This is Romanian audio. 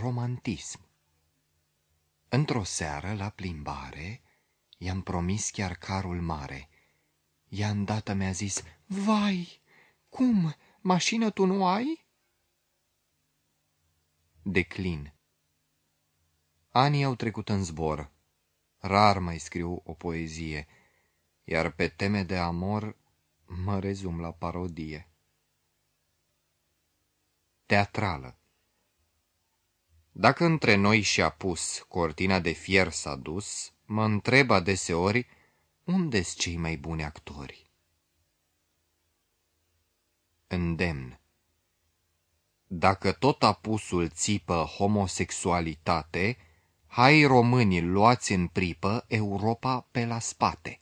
romantism. Într-o seară, la plimbare, i-am promis chiar carul mare. Ea îndată mi-a zis, Vai, cum, mașină tu nu ai? Declin Anii au trecut în zbor. Rar mai scriu o poezie, iar pe teme de amor mă rezum la parodie. Teatrală Dacă între noi și-a pus cortina de fier s-a dus, mă întreb adeseori unde-s cei mai buni actori. Îndemn Dacă tot apusul țipă homosexualitate, hai românii luați în pripă Europa pe la spate.